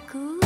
aku